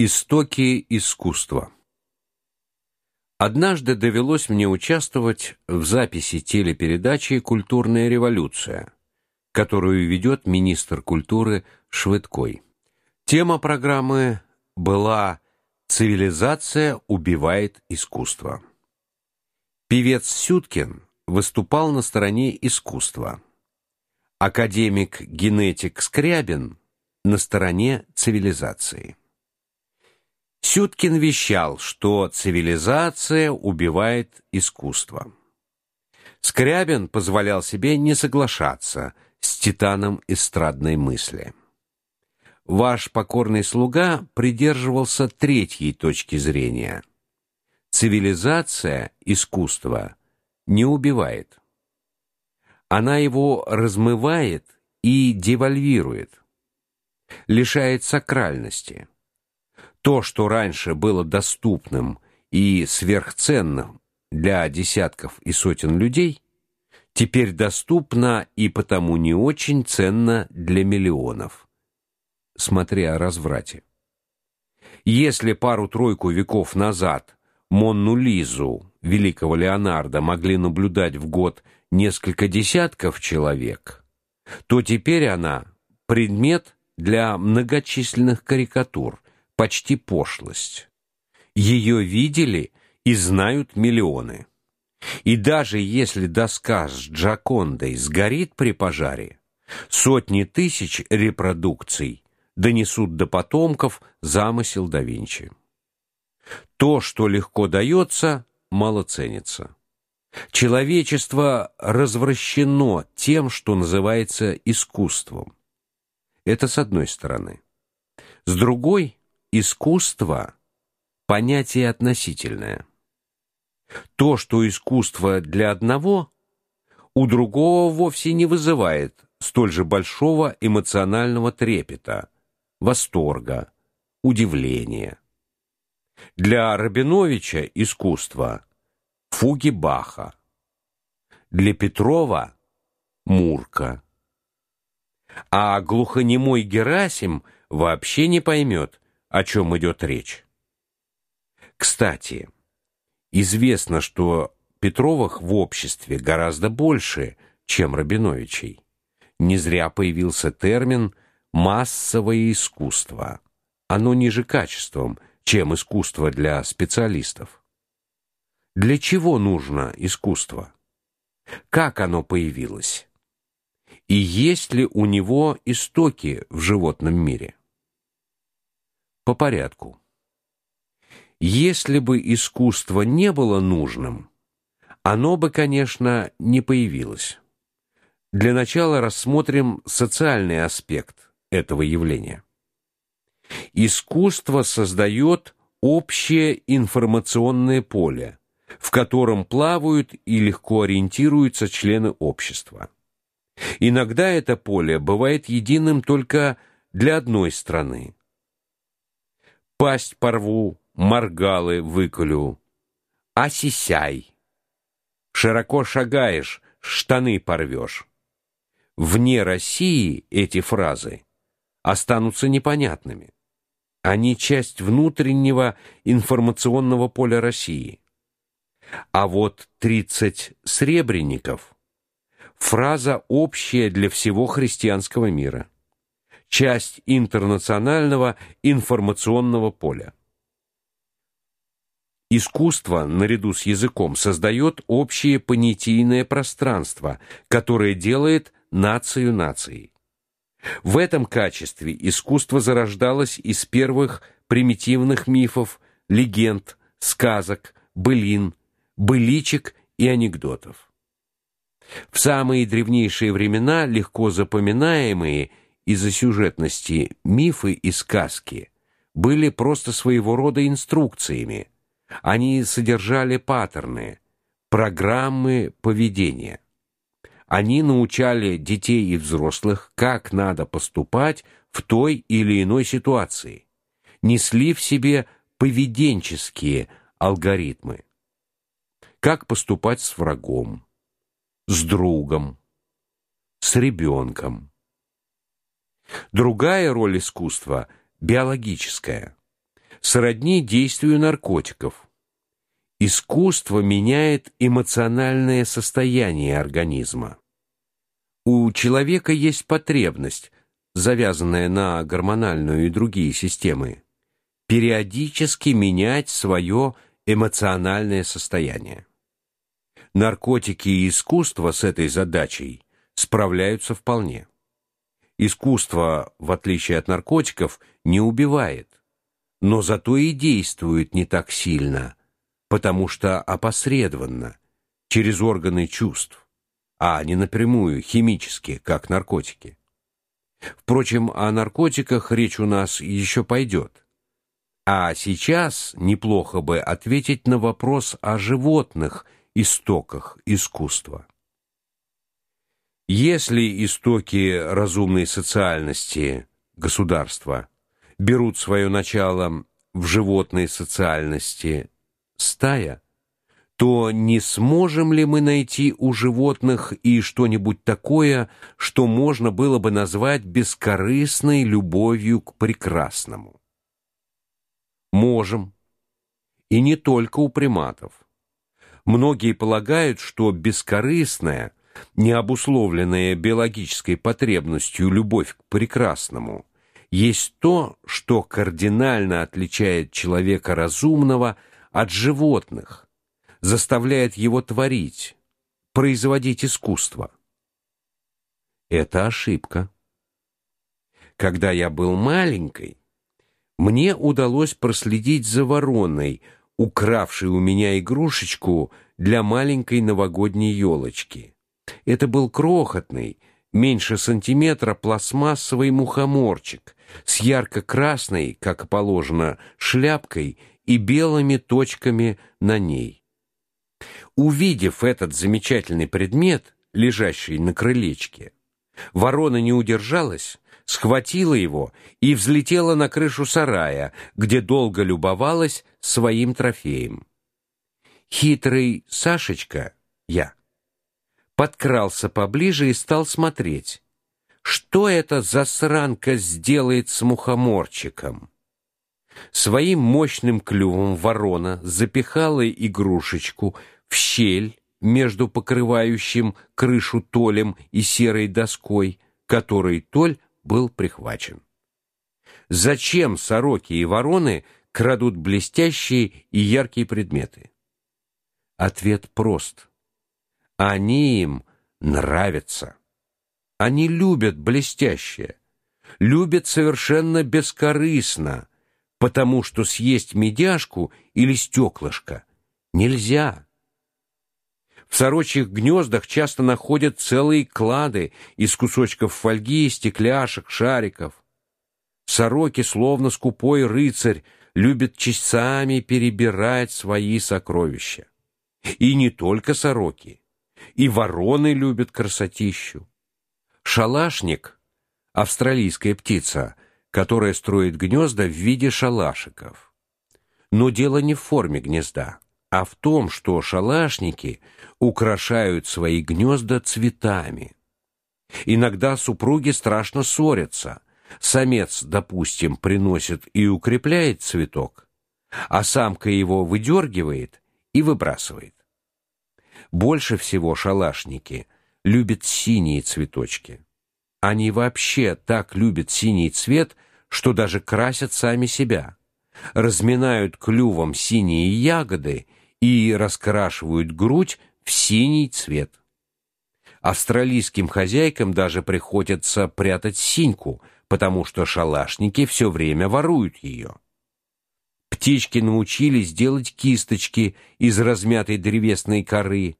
Истоки искусства. Однажды довелось мне участвовать в записи телепередачи Культурная революция, которую ведет министр культуры Швыдкой. Тема программы была Цивилизация убивает искусство. Певец Сюткин выступал на стороне искусства. Академик-генетик Скрябин на стороне цивилизации. Сюткин вещал, что цивилизация убивает искусство. Скрябин позволял себе не соглашаться с титаном эстрадной мысли. Ваш покорный слуга придерживался третьей точки зрения. Цивилизация искусство не убивает. Она его размывает и девальвирует, лишает сакральности то, что раньше было доступным и сверхценным для десятков и сотен людей, теперь доступно и потому не очень ценно для миллионов. Смотря о разврате. Если пару-тройку веков назад Монну Лизу великого Леонардо могли наблюдать в год несколько десятков человек, то теперь она предмет для многочисленных карикатур, почти пошлость. Ее видели и знают миллионы. И даже если доска с Джакондой сгорит при пожаре, сотни тысяч репродукций донесут до потомков замысел да Винчи. То, что легко дается, мало ценится. Человечество развращено тем, что называется искусством. Это с одной стороны. С другой Искусство понятие относительное. То, что искусство для одного, у другого вовсе не вызывает столь же большого эмоционального трепета, восторга, удивления. Для Рабиновича искусство фуги Баха. Для Петрова Мурка. А глухонемой Герасим вообще не поймет, о чем идет речь. Кстати, известно, что Петровых в обществе гораздо больше, чем Рабиновичей. Не зря появился термин массовое искусство. Оно ниже качеством, чем искусство для специалистов. Для чего нужно искусство? Как оно появилось? И есть ли у него истоки в животном мире? По порядку. Если бы искусство не было нужным, оно бы, конечно, не появилось. Для начала рассмотрим социальный аспект этого явления. Искусство создает общее информационное поле, в котором плавают и легко ориентируются члены общества. Иногда это поле бывает единым только для одной страны, Пасть порву, моргалы выколю. Осисяй. Широко шагаешь, штаны порвешь. Вне России эти фразы останутся непонятными. Они часть внутреннего информационного поля России. А вот 30 сребреников фраза общая для всего христианского мира часть интернационального информационного поля. Искусство наряду с языком создает общее понятийное пространство, которое делает нацию нацией. В этом качестве искусство зарождалось из первых примитивных мифов, легенд, сказок, былин, быличек и анекдотов. В самые древнейшие времена легко запоминаемые из-за сюжетности мифы и сказки были просто своего рода инструкциями. Они содержали паттерны, программы поведения. Они научали детей и взрослых, как надо поступать в той или иной ситуации. Несли в себе поведенческие алгоритмы. Как поступать с врагом, с другом, с ребенком. Другая роль искусства биологическая. сродни действию наркотиков. Искусство меняет эмоциональное состояние организма. У человека есть потребность, завязанная на гормональную и другие системы, периодически менять свое эмоциональное состояние. Наркотики и искусство с этой задачей справляются вполне. Искусство, в отличие от наркотиков, не убивает, но зато и действует не так сильно, потому что опосредованно, через органы чувств, а не напрямую химически, как наркотики. Впрочем, о наркотиках речь у нас еще пойдет. А сейчас неплохо бы ответить на вопрос о животных истоках искусства. Если истоки разумной социальности государства берут свое начало в животной социальности стая, то не сможем ли мы найти у животных и что-нибудь такое, что можно было бы назвать бескорыстной любовью к прекрасному? Можем. И не только у приматов. Многие полагают, что бескорыстная, не обусловленная биологической потребностью любовь к прекрасному есть то, что кардинально отличает человека разумного от животных заставляет его творить, производить искусство. Это ошибка. Когда я был маленькой, мне удалось проследить за вороной, укравшей у меня игрушечку для маленькой новогодней елочки. Это был крохотный, меньше сантиметра пластмассовый мухоморчик с ярко-красной, как положено, шляпкой и белыми точками на ней. Увидев этот замечательный предмет, лежащий на крылечке, ворона не удержалась, схватила его и взлетела на крышу сарая, где долго любовалась своим трофеем. Хитрый Сашечка, я, подкрался поближе и стал смотреть, что эта засранка сделает с мухоморчиком. Своим мощным клювом ворона запихала игрушечку в щель между покрывающим крышу толем и серой доской, которой толь был прихвачен. Зачем сороки и вороны крадут блестящие и яркие предметы? Ответ прост. Они им нравятся. Они любят блестящее, любят совершенно бескорыстно, потому что съесть медяшку или стеклышко нельзя. В сорочьих гнездах часто находят целые клады из кусочков фольги, стекляшек, шариков. Сороки, словно скупой рыцарь, любят часами перебирать свои сокровища. И не только сороки, и вороны любят красотищу. Шалашник австралийская птица, которая строит гнезда в виде шалашиков. Но дело не в форме гнезда а в том, что шалашники украшают свои гнезда цветами. Иногда супруги страшно ссорятся. Самец, допустим, приносит и укрепляет цветок, а самка его выдергивает и выбрасывает. Больше всего шалашники любят синие цветочки. Они вообще так любят синий цвет, что даже красят сами себя. Разминают клювом синие ягоды и раскрашивают грудь в синий цвет. Австралийским хозяйкам даже приходится прятать синьку, потому что шалашники все время воруют ее. Птички научились делать кисточки из размятой древесной коры,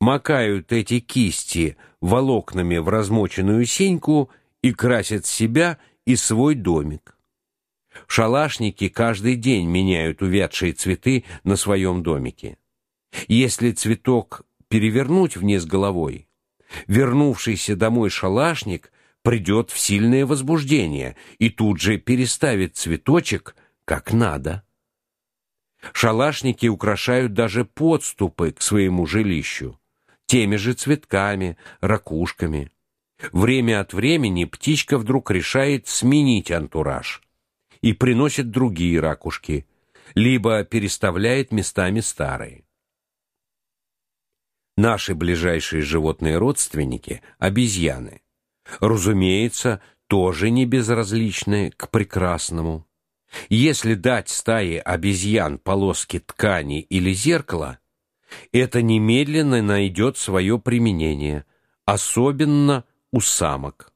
макают эти кисти волокнами в размоченную синьку и красят себя и свой домик. Шалашники каждый день меняют увядшие цветы на своем домике. Если цветок перевернуть вниз головой, вернувшийся домой шалашник придет в сильное возбуждение и тут же переставит цветочек как надо. Шалашники украшают даже подступы к своему жилищу теми же цветками, ракушками. Время от времени птичка вдруг решает сменить антураж и приносит другие ракушки, либо переставляет местами старые. Наши ближайшие животные родственники обезьяны. Разумеется, тоже не безразличны к прекрасному. Если дать стае обезьян полоски ткани или зеркала, это немедленно найдет свое применение, особенно у самок.